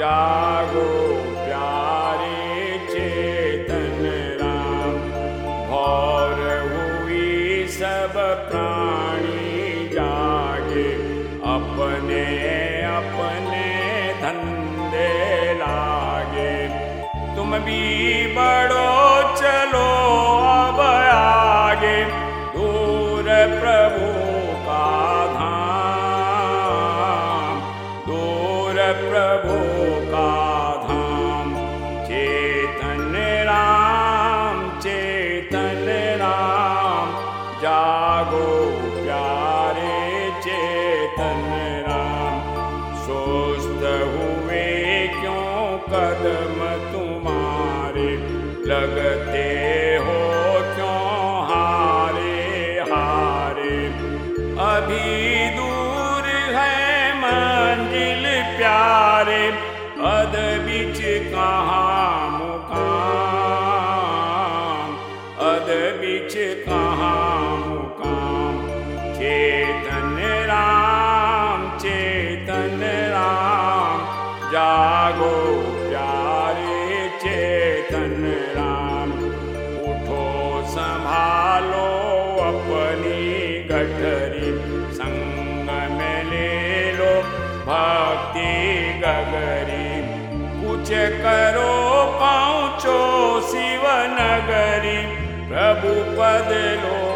जागो प्यारे चेतन राम भौर हुई सब प्राणी जागे अपने अपने धंधे लागे। तुम भी बड़ो जागो प्यारे चेतन राम। सुस्त हुए क्यों कदम तुम्हारे? लगते हो क्यों हारे हारे? अभी दूर है मंजिल प्यारे। अद बिच कहाँ बिच कहाँ मुकाम चेतन राम चेतन राम, जागो प्यारे चेतन राम। उठो, संभालो अपनी गठरी, संग में ले लो भक्ति गगरी। कुछ करो पहुँचो शिव नगरी Prabhupada